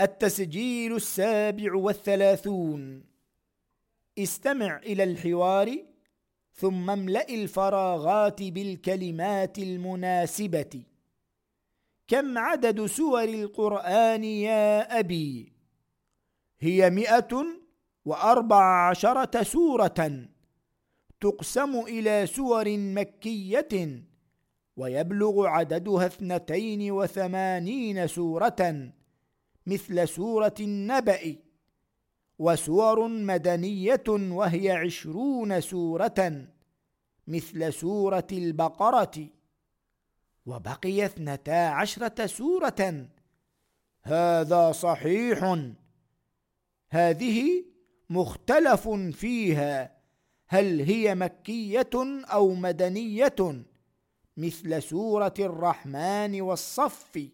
التسجيل السابع والثلاثون. استمع إلى الحوار ثم املأ الفراغات بالكلمات المناسبة. كم عدد سور القرآن يا أبي؟ هي مئة وأربع عشرة سورة تقسم إلى سور مكية ويبلغ عددها اثنتين وثمانين سورة. مثل سورة النبأ وسور مدنية وهي عشرون سورة مثل سورة البقرة وبقي اثنتا عشرة سورة. هذا صحيح. هذه مختلف فيها. هل هي مكية أو مدنية؟ مثل سورة الرحمن والصف.